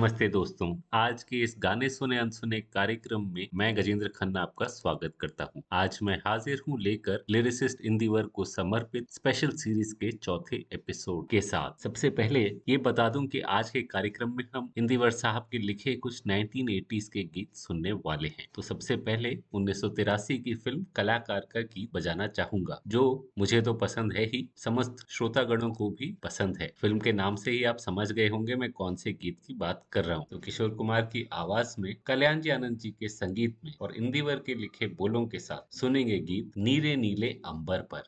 नमस्ते दोस्तों, आज के इस गाने सुने अनसुने कार्यक्रम में मैं गजेंद्र खन्ना आपका स्वागत करता हूँ। आज मैं हाजिर हूँ लेकर लिरिसिस्ट इंदिवर को समर्पित स्पेशल सीरीज़ के चौथे एपिसोड के साथ। सबसे पहले ये बता दूँ कि आज के कार्यक्रम में हम इंदिवर साहब के लिखे कुछ 1980s के गीत सुनने वाले हैं। तो सबसे पहले उन्नीस सौ तिरासी की फ़िल्म कलाकार का गीत बजाना चाहूँगा, जो मुझे तो पसंद है ही, समस्त श्रोतागणों को भी पसंद है। फ़िल्म के नाम से ही आप समझ गए होंगे मैं कौन से गीत की बात कर रहा हूँ। तो किशोर कुमार की आवाज़ में कल्याण जी आनंद जी के संगीत में और इंदिवर के लिखे बोलों के साथ सुनेंगे गीत नीले नीले अंबर पर।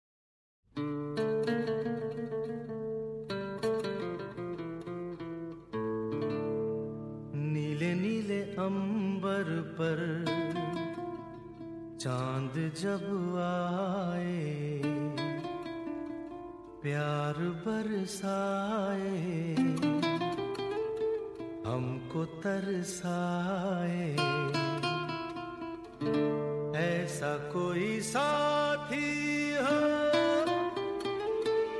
नीले नीले अंबर पर चाँद जब आए, प्यार बरसाए। हमको तरसाए। ऐसा कोई साथी हो,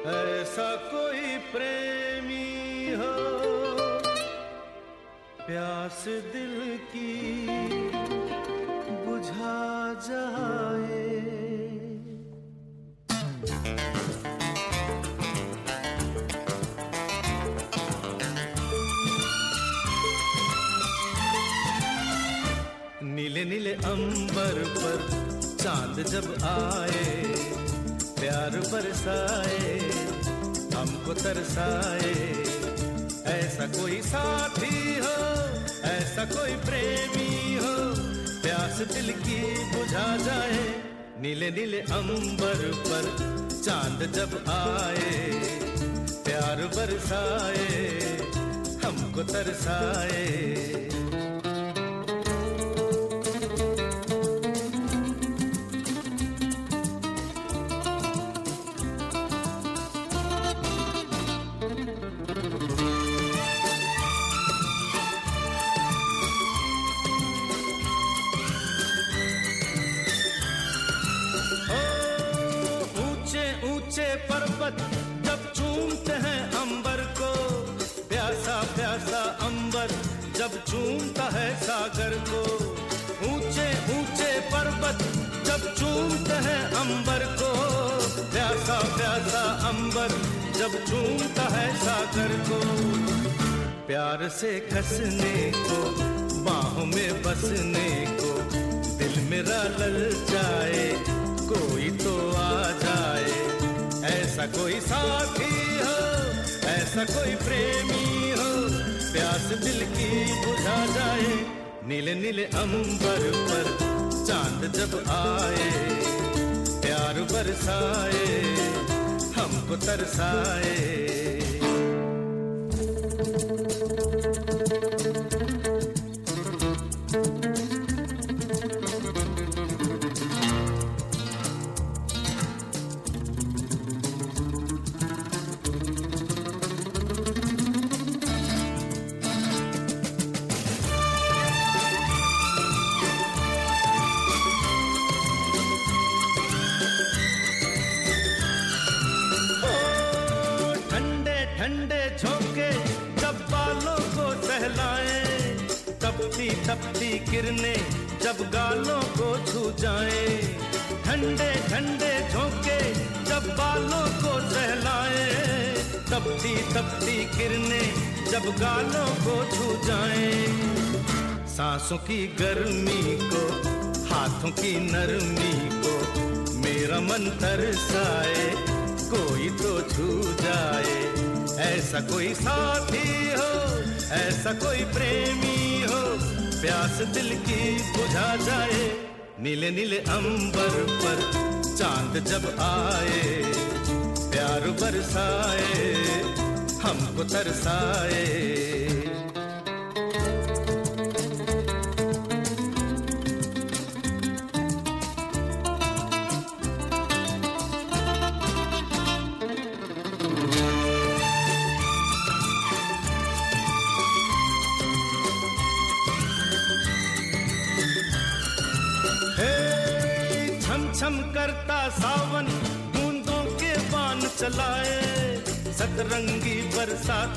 ऐसा कोई प्रेमी हो। प्यास दिल की बुझा जाए। जब आए, प्यार बरसाए, हमको तरसाए। ऐसा कोई साथी हो, ऐसा कोई प्रेमी हो, प्यास दिल की बुझा जाए। नीले नीले अंबर पर चाँद जब आए, प्यार बरसाए, हमको तरसाए। से कसने को, बाहों में बसने को, दिल मेरा लल जाए, कोई तो आ जाए। ऐसा कोई साथी हो, ऐसा कोई प्रेमी हो, प्यास दिल की बुझा जाए। नीले नीले अंबर पर चाँद जब आए, प्यार बरसाए, हमको तरसाए। किरने जब गालों को छू जाए, ठंडे ठंडे झोंके जब बालों को सहलाए, तपती तपती किरने जब गालों को छू जाए। सांसों की गर्मी को, हाथों की नरमी को मेरा मन तरसाए, कोई तो छू जाए। ऐसा कोई साथी हो, ऐसा कोई प्रेमी प्यास दिल की बुझा जाए। नीले नीले अंबर पर चाँद जब आए, प्यार बरसाए, हमको तरसाए।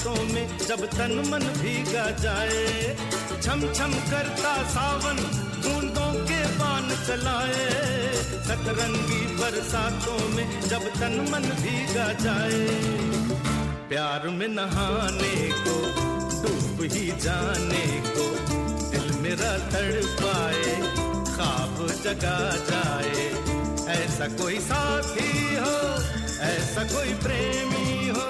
बरसातों में जब तन मन भीगा जाए छम छम करता सावन बूंदों के बान चलाए। सतरंगी बरसातों में जब तन मन भीगा जाए, प्यार में नहाने को, डूब ही जाने को, दिल मेरा तड़ पाए खाब जगा जाए। ऐसा कोई साथी हो, ऐसा कोई प्रेमी हो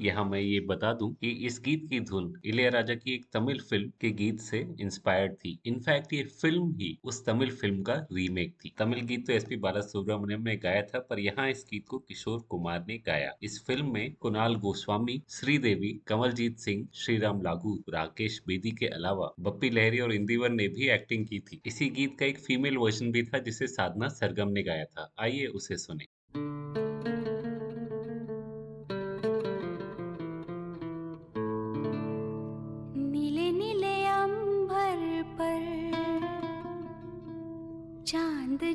यहाँ मैं ये बता दूँ कि इस गीत की धुन इलियाराजा की एक तमिल फ़िल्म के गीत से इंस्पायर्ड थी। इनफैक्ट ये फ़िल्म ही उस तमिल फ़िल्म का रीमेक थी। तमिल गीत तो एस पी बाला सुब्रमण्यम ने गाया था, पर यहाँ इस गीत को किशोर कुमार ने गाया। इस फ़िल्म में कुणाल गोस्वामी, श्रीदेवी, कमलजीत सिंह, श्रीराम लागू, राकेश बेदी के अलावा बप्पी लहरी और इंदिवर ने भी एक्टिंग की थी। इसी गीत का एक फीमेल वर्जन भी था, जिसे साधना सरगम ने गाया था। आइए उसे सुने।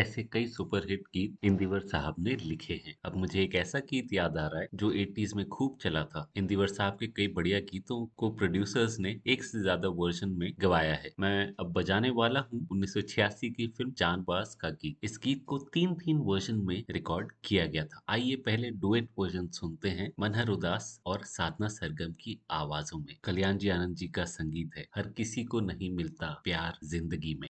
ऐसे कई सुपरहिट गीत इंदिवर साहब ने लिखे हैं। अब मुझे एक ऐसा गीत याद आ रहा है जो 80s में खूब चला था। इंदिवर साहब के कई बढ़िया गीतों को प्रोड्यूसर्स ने एक से ज़्यादा वर्जन में गवाया है। मैं अब बजाने वाला हूँ 1986 की फ़िल्म जानबाज का गीत। इस गीत को तीन तीन वर्जन में रिकॉर्ड किया गया था। आइए पहले डुएट वर्जन सुनते हैं मनहर उदास और साधना सरगम की आवाजों में। कल्याण जी आनंद जी का संगीत है। हर किसी को नहीं मिलता प्यार ज़िंदगी में।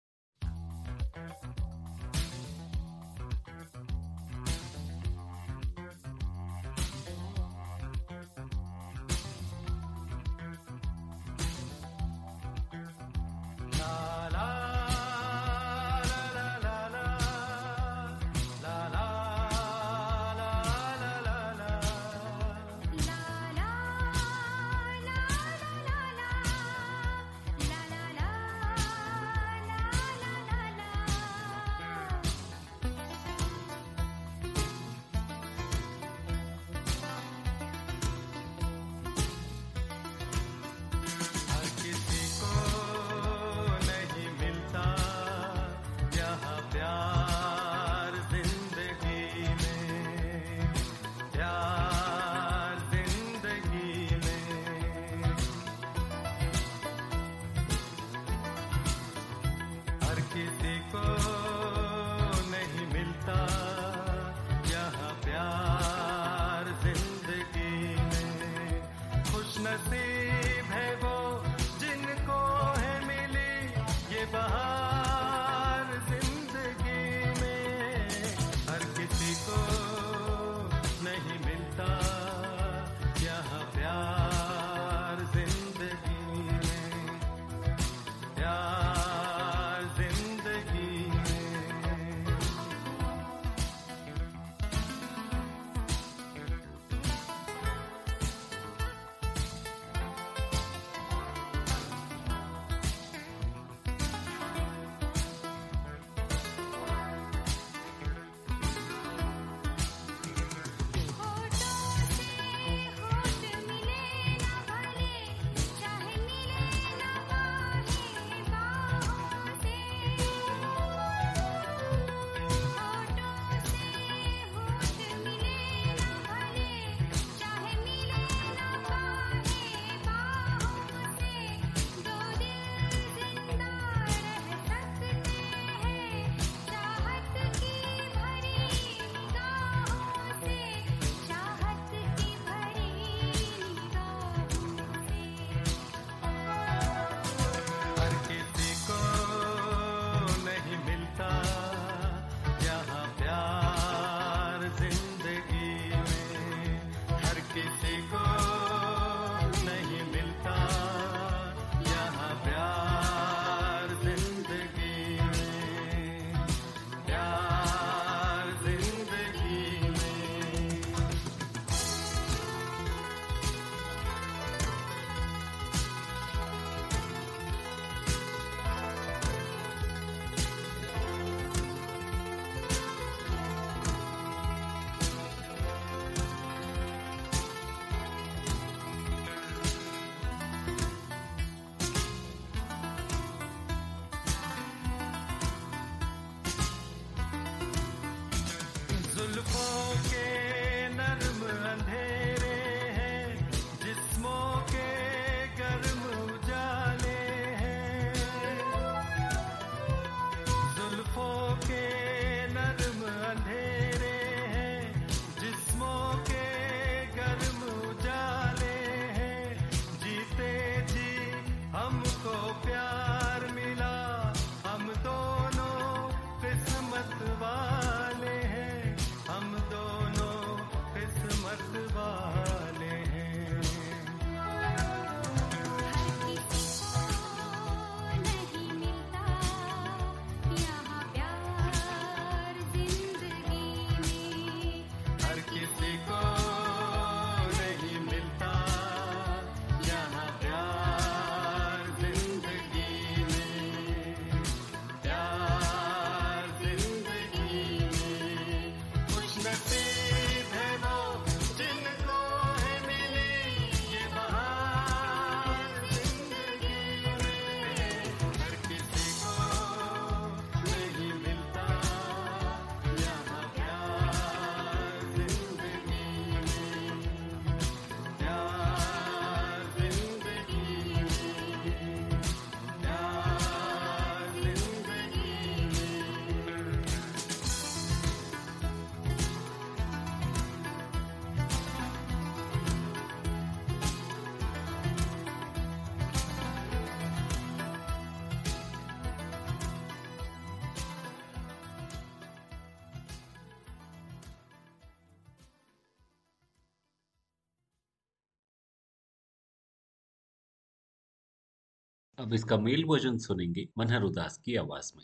अब इसका मेल वर्जन सुनेंगे मनहर उदास की आवाज़ में।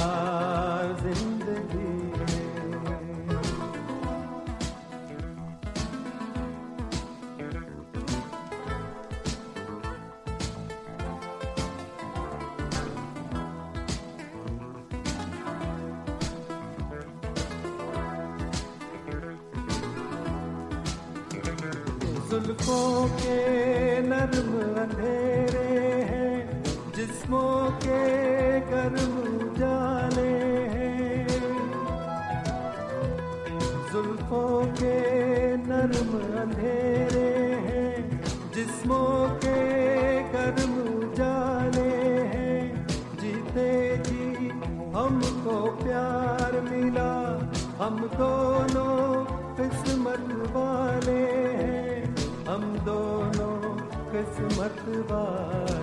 दोनों किस्मत वाले किस्मत वाले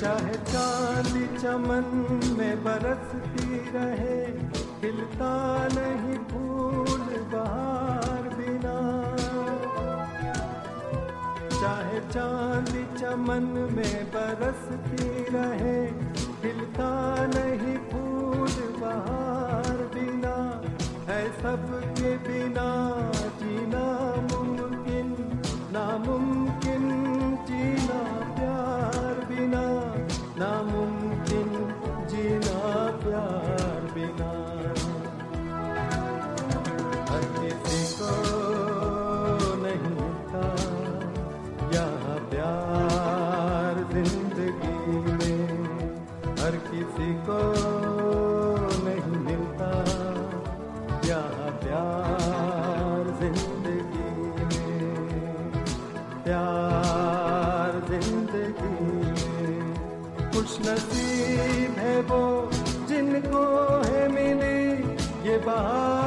चाहे चांदी चमन में बरसती रहे खिलता नहीं फूल बहार बिना। चाहे चांदी चमन में बरसती रहे खिलता नहीं फूल बाहर बिना। है सबके बिना जीना मुमकिन, नामुमकिन नामुमकिन जीना प्यार बिना। हर किसी को नसीब है वो जिनको है मिली ये बाहर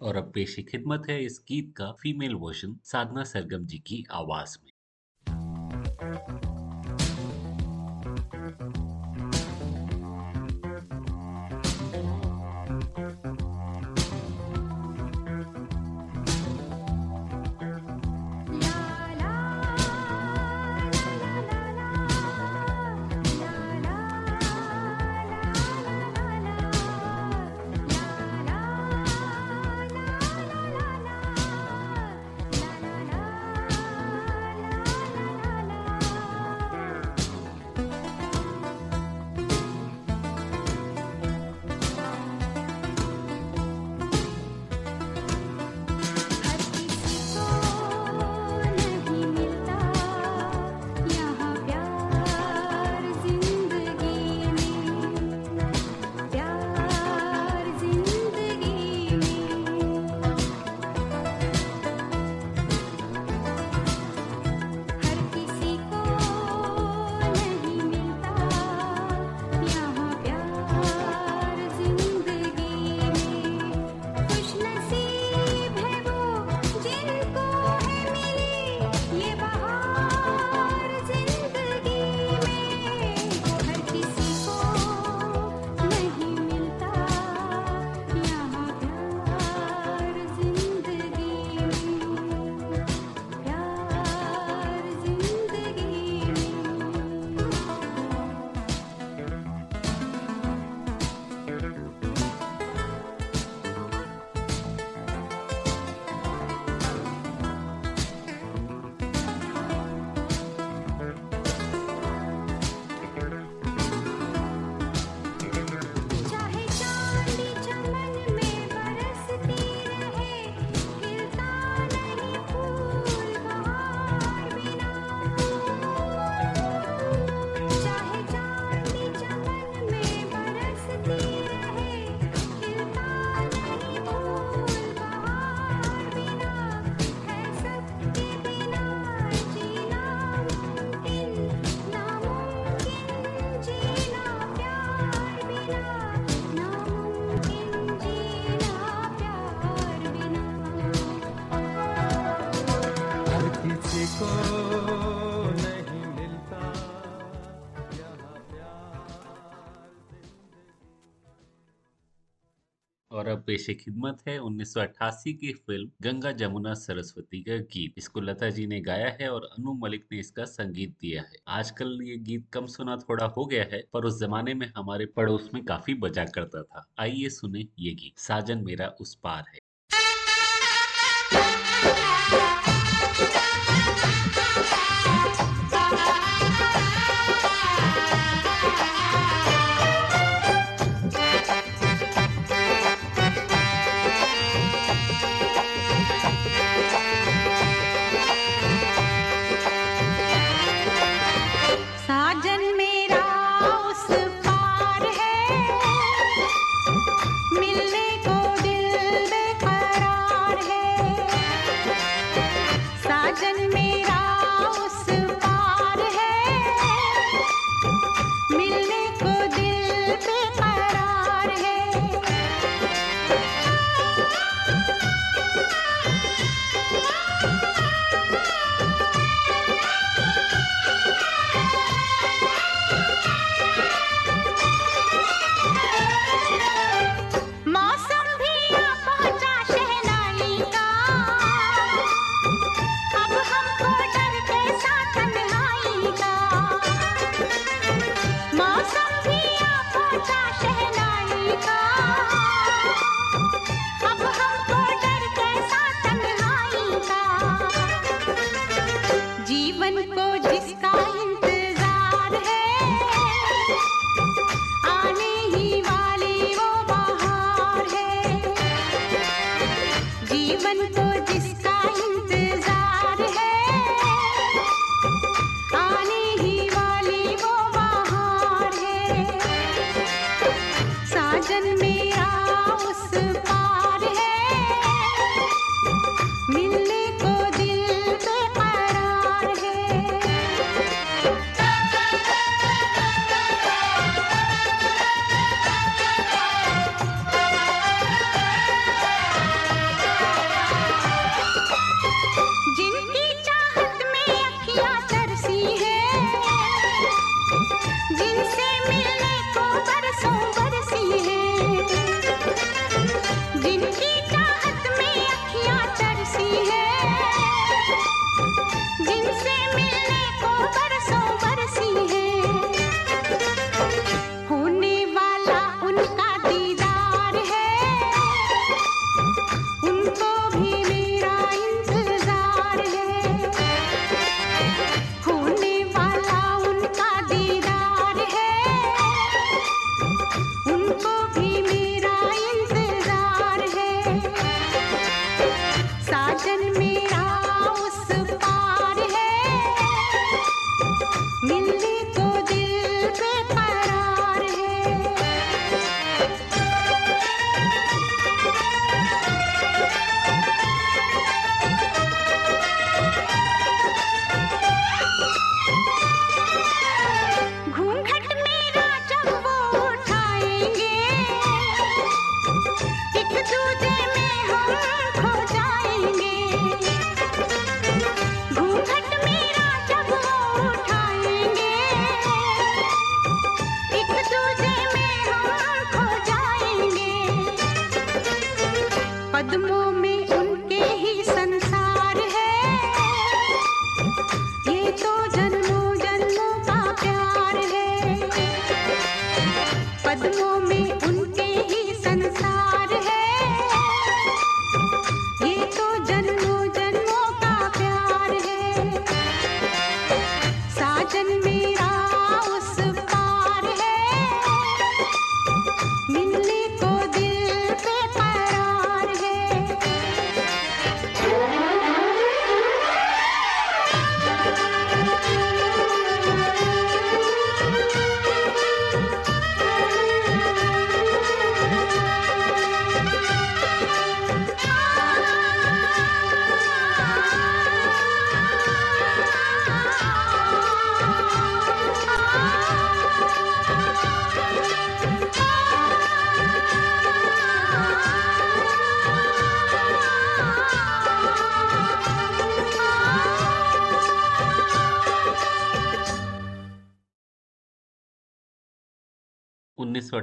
और अब पेशी खिदमत है इस गीत का फीमेल वर्जन साधना सरगम जी की आवाज़ में। पेशे खिदमत है 1988 की फ़िल्म गंगा जमुना सरस्वती का गीत। इसको लता जी ने गाया है और अनु मलिक ने इसका संगीत दिया है। आजकल ये गीत कम सुना थोड़ा हो गया है, पर उस जमाने में हमारे पड़ोस में काफ़ी बजा करता था। आइए सुने ये गीत, साजन मेरा उस पार है।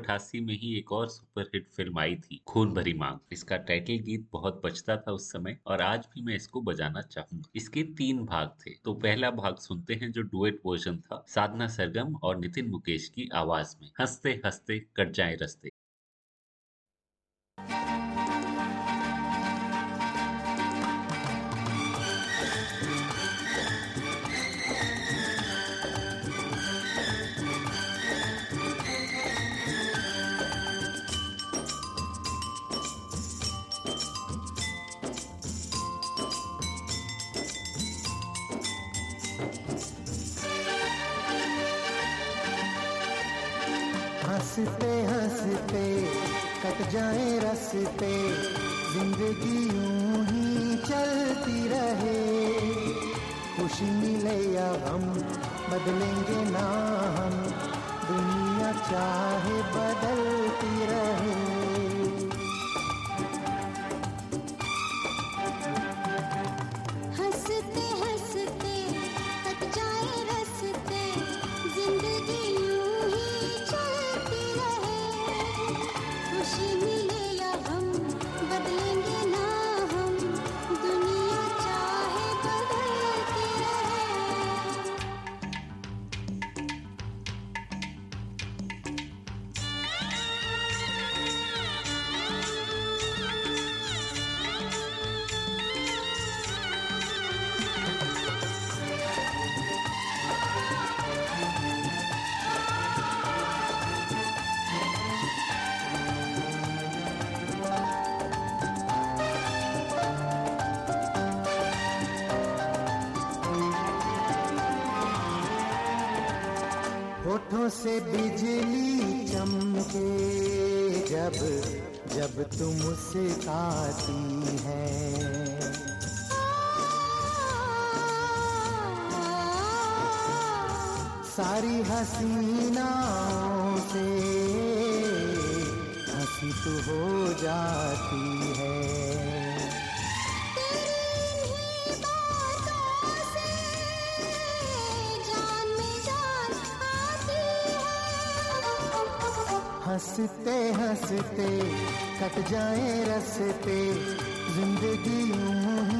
1988 में ही एक और सुपरहिट फ़िल्म आई थी, खून भरी मांग। इसका टाइटल गीत बहुत बचता था उस समय और आज भी मैं इसको बजाना चाहूँगा। इसके तीन भाग थे। तो पहला भाग सुनते हैं जो डुएट वर्जन था, साधना सरगम और नितिन मुकेश की आवाज़ में। हँसते हँसते कट जाए रस्ते। जाए रस्ते, ज़िंदगी यूँ ही चलती रहे। खुशी मिले या हम बदलेंगे ना हम। दुनिया चाहे बदलती रहे। हसीनाओं से हँसी तो हो जाती है। हँसते हँसते कट जाए रस्ते ज़िंदगी यूँ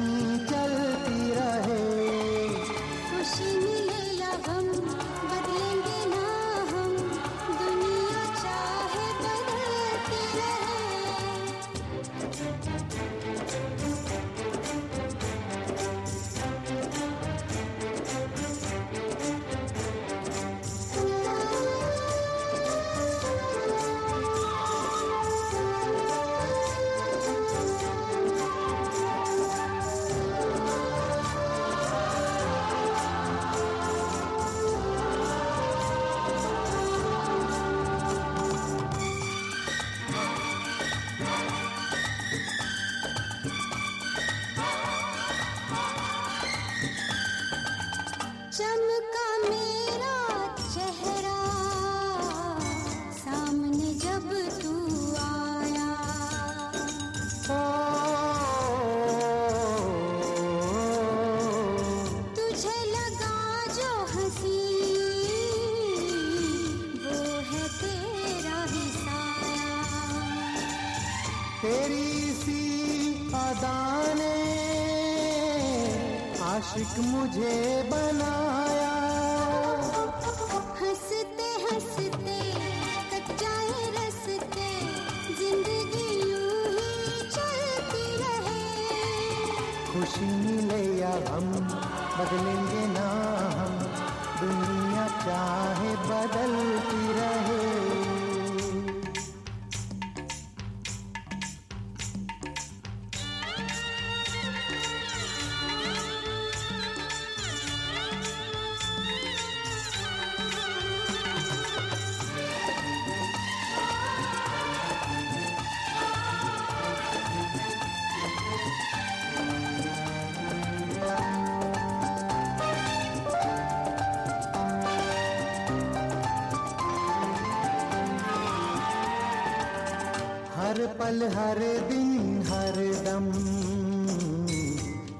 हर दिन हर दम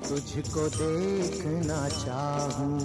तुझको देखना चाहूँ।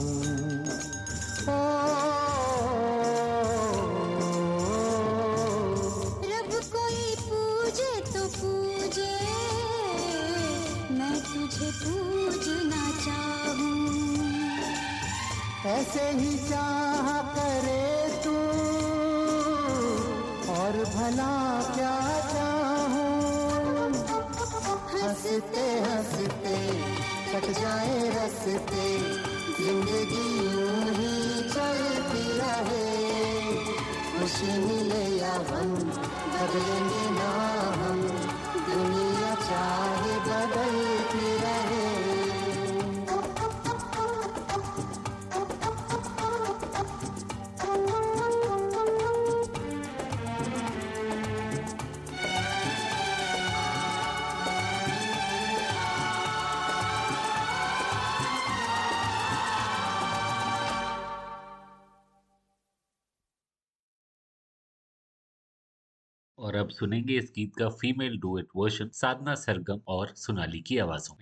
अब सुनेंगे इस गीत का female duet version Sadhana Sargam और सोनाली की आवाजों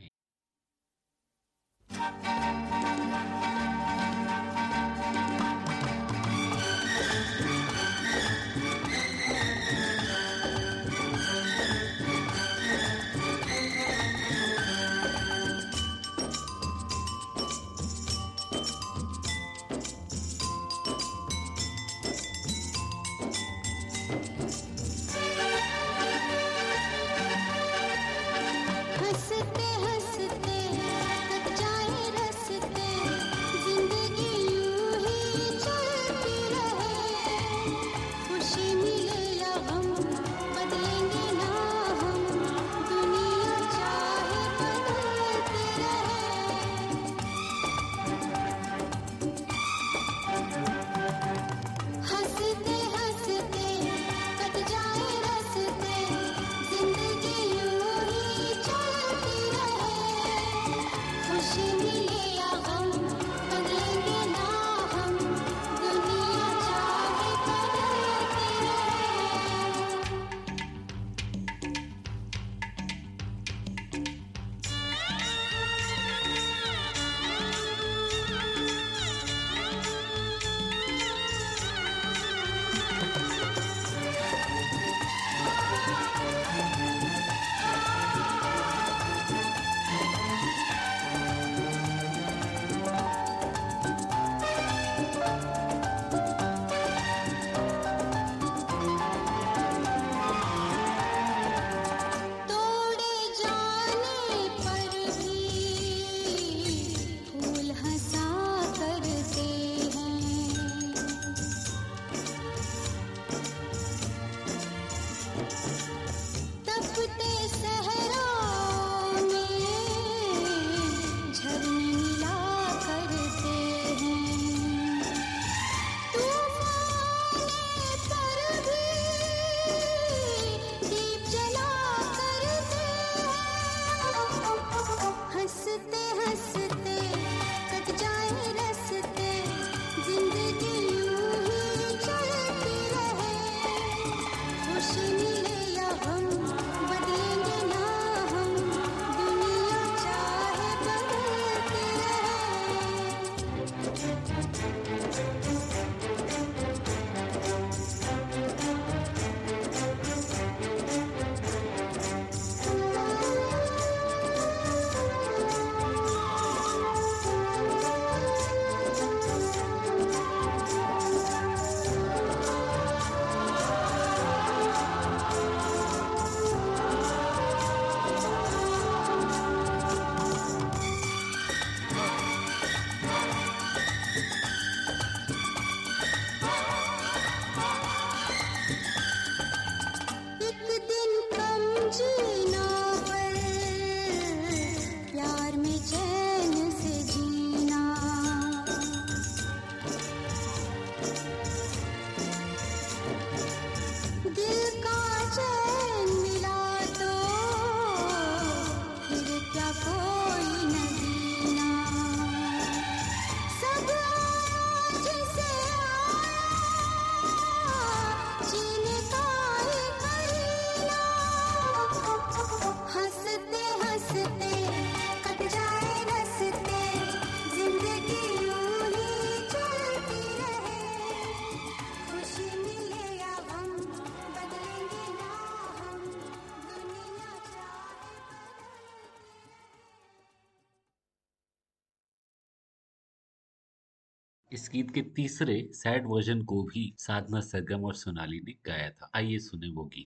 गीत के तीसरे सैड वर्जन को भी साधना सरगम और सोनाली ने गाया था। आइए सुने वो गीत।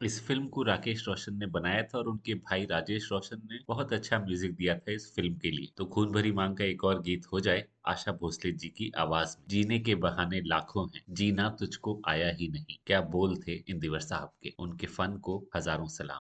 इस फ़िल्म को राकेश रोशन ने बनाया था और उनके भाई राजेश रोशन ने बहुत अच्छा म्यूज़िक दिया था इस फ़िल्म के लिए। तो खून भरी मांग का एक और गीत हो जाए, आशा भोसले जी की आवाज़ में। जीने के बहाने लाखों हैं, जीना तुझको आया ही नहीं। क्या बोल थे इंदिवर साहब के? उनके फन को हज़ारों सलाम।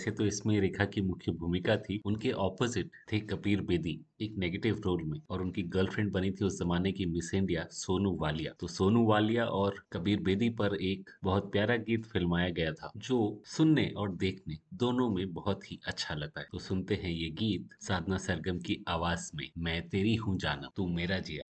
वैसे तो इसमें रेखा की मुख्य भूमिका थी, उनके ऑपोजिट थे कबीर बेदी, एक नेगेटिव रोल में, और उनकी गर्लफ्रेंड बनी थी उस जमाने की मिस इंडिया सोनू वालिया। तो सोनू वालिया और कबीर बेदी पर एक बहुत प्यारा गीत फिल्माया गया था, जो सुनने और देखने दोनों में बहुत ही अच्छा लगता है। तो सुनते हैं ये गीत साधना सरगम की आवाज़ में, मैं तेरी हूँ जाना, तू मेरा जिया।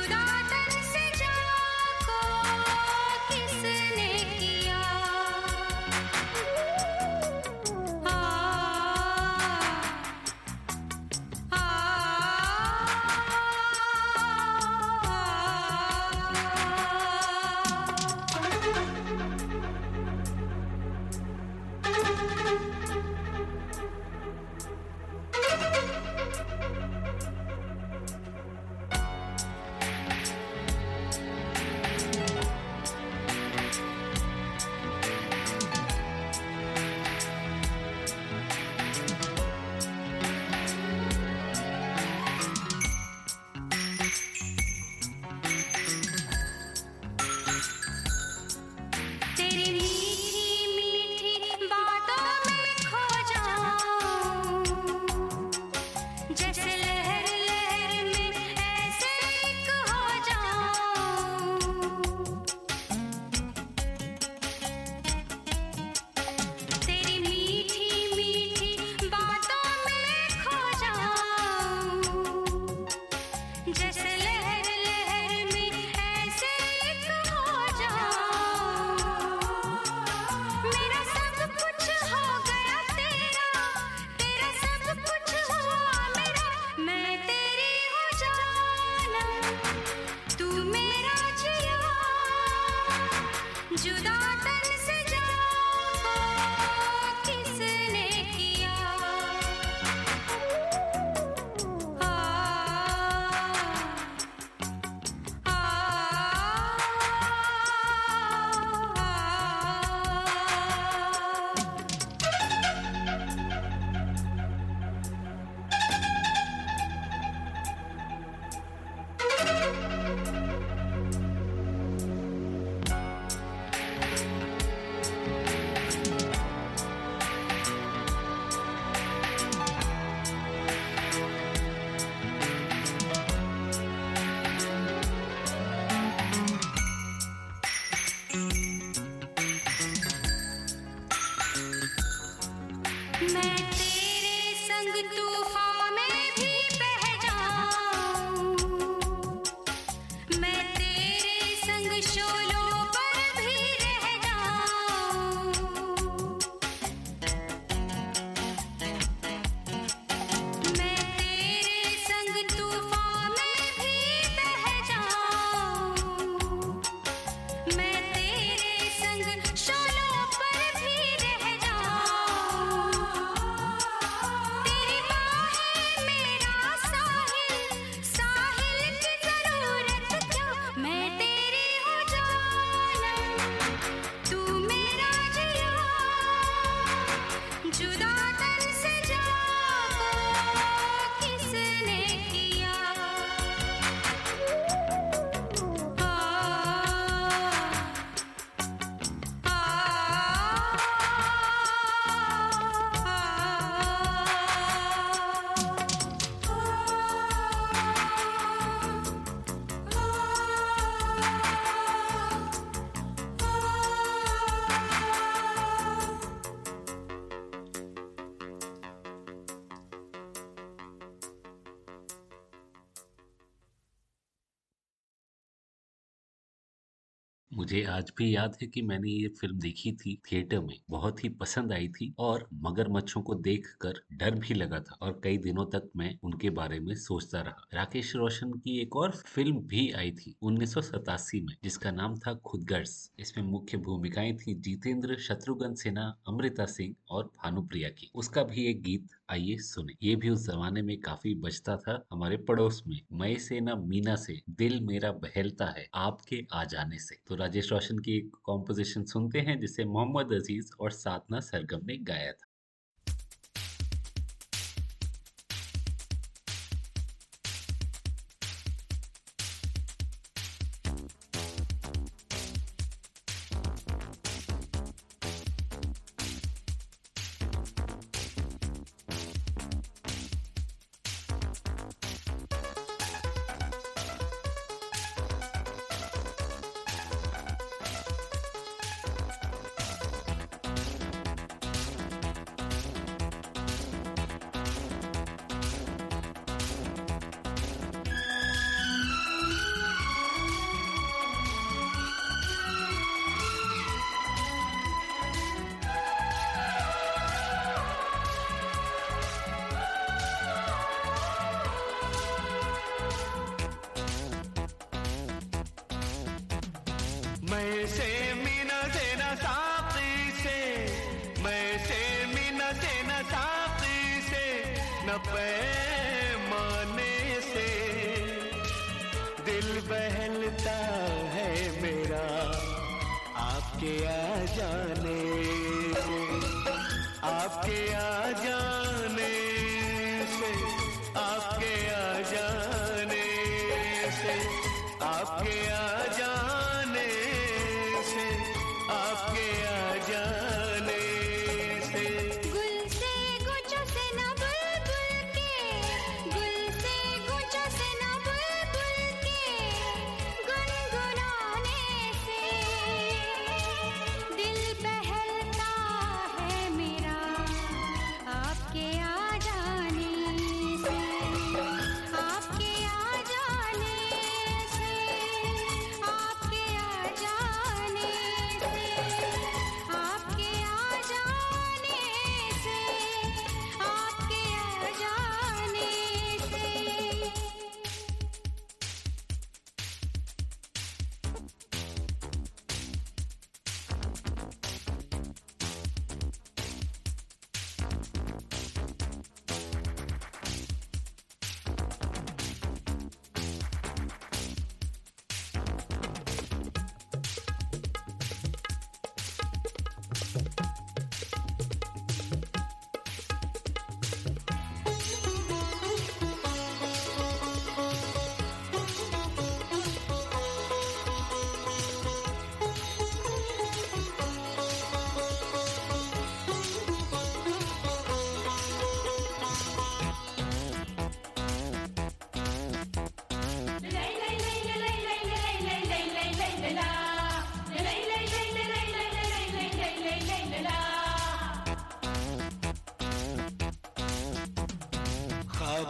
should I? मुझे आज भी याद है कि मैंने ये फ़िल्म देखी थी थिएटर में। बहुत ही पसंद आई थी और मगरमच्छों को देखकर डर भी लगा था और कई दिनों तक मैं उनके बारे में सोचता रहा। राकेश रोशन की एक और फ़िल्म भी आई थी उन्नीस सौ सतासी में, जिसका नाम था खुदगर्स इसमें मुख्य भूमिकाएँ थी जितेंद्र, शत्रुघ्न सिन्हा, अमृता सिंह और भानुप्रिया की। उसका भी एक गीत, आइए सुने। ये भी उस जमाने में काफ़ी बचता था हमारे पड़ोस में। मई से न मीना से दिल मेरा बहलता है आपके आ जाने से। तो राजेश रोशन की एक कॉम्पोजिशन सुनते हैं, जिसे मोहम्मद अज़ीज़ और साधना सरगम ने गाया था।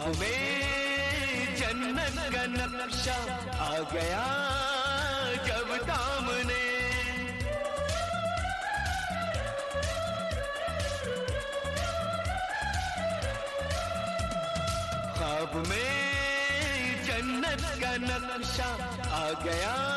में जन्नत का नक्शा आ गया जब सामने। ख्वाब में जन्नत का नक्शा आ गया।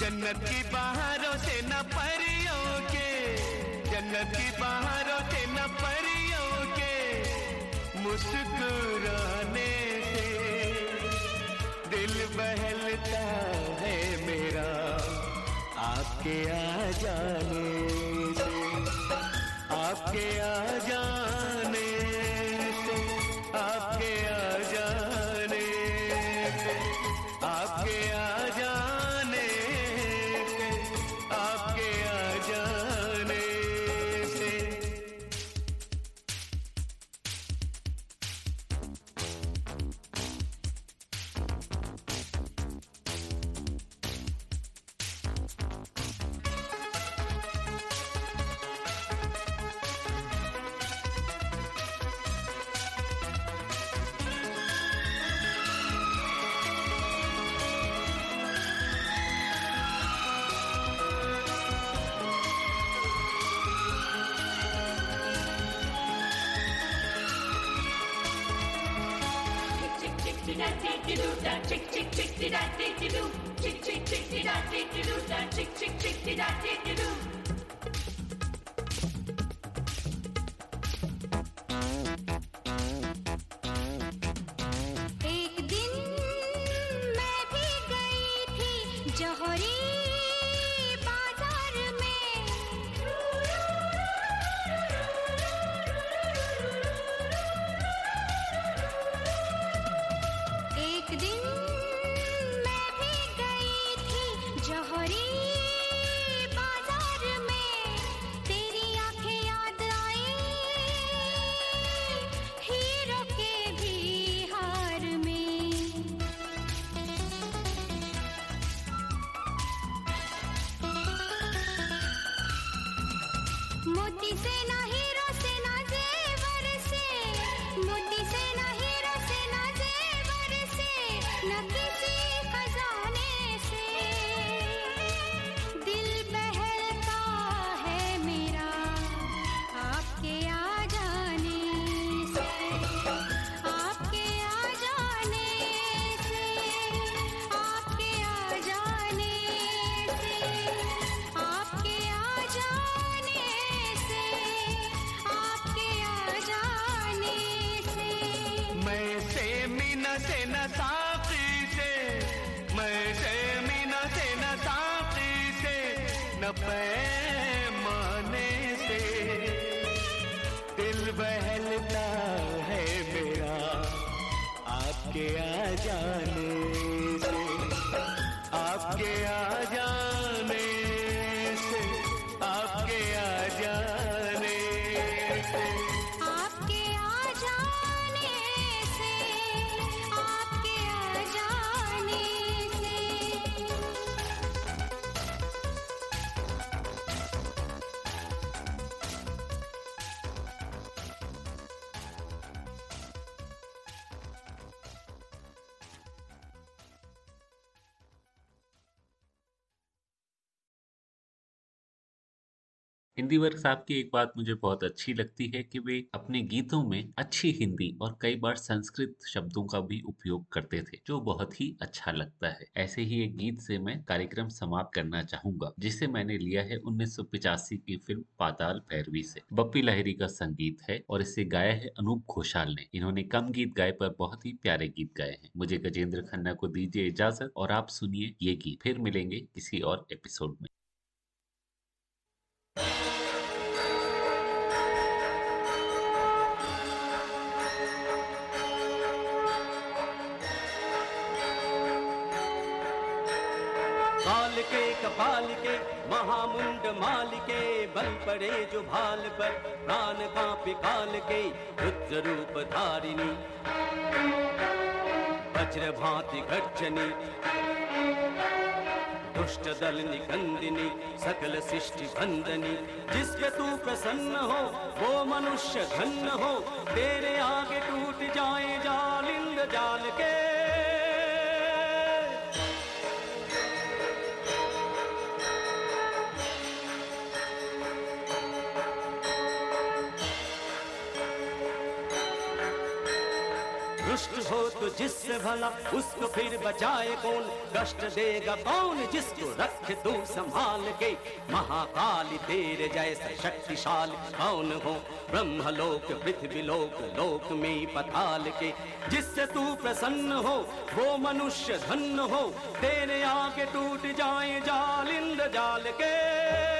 जन्नत की बाहरों से न परियों के, जन्नत की बाहरों से न परियों के, मुस्कुराने से दिल बहलता है मेरा, आपके आ जाने से, आपके आ जाने न साकी से मैं से मीना से न साकी से न पैमाने हिंदी वर्ग साहब की एक बात मुझे बहुत अच्छी लगती है कि वे अपने गीतों में अच्छी हिंदी और कई बार संस्कृत शब्दों का भी उपयोग करते थे, जो बहुत ही अच्छा लगता है। ऐसे ही एक गीत से मैं कार्यक्रम समाप्त करना चाहूँगा, जिसे मैंने लिया है 1985 की फ़िल्म पाताल भैरवी से। बप्पी लहरी का संगीत है और इसे गाया है अनूप घोषाल ने। इन्होंने कम गीत गाए पर बहुत ही प्यारे गीत गाए हैं। मुझे गजेंद्र खन्ना को दीजिए इजाज़त और आप सुनिए ये गीत। फिर मिलेंगे किसी और एपिसोड में। काल के कपाल के महामुंड माल के बल पड़े जो भाल पर, प्राण कांपे काल के रुद्र रूप धारिणी। वज्र भांति गर्जनी। दुष्ट दल निकंदिनी सकल सृष्टि बंदनी जिस पे तू प्रसन्न हो, वो मनुष्य धन्य हो। तेरे आगे टूट जाए जाल इंद्र जाल के रुष्ट हो तो जिससे भला, उसको फिर बचाए कौन? कष्ट देगा कौन जिसको रख तू संभाल के? महाकाली तेरे जैसा शक्तिशाली कौन हो? ब्रह्मलोक, पृथ्वी लोक लोक में पताल के। जिससे तू प्रसन्न हो, वो मनुष्य धन्य हो। तेरे आगे टूट जाए जाल इंद्र जाल के।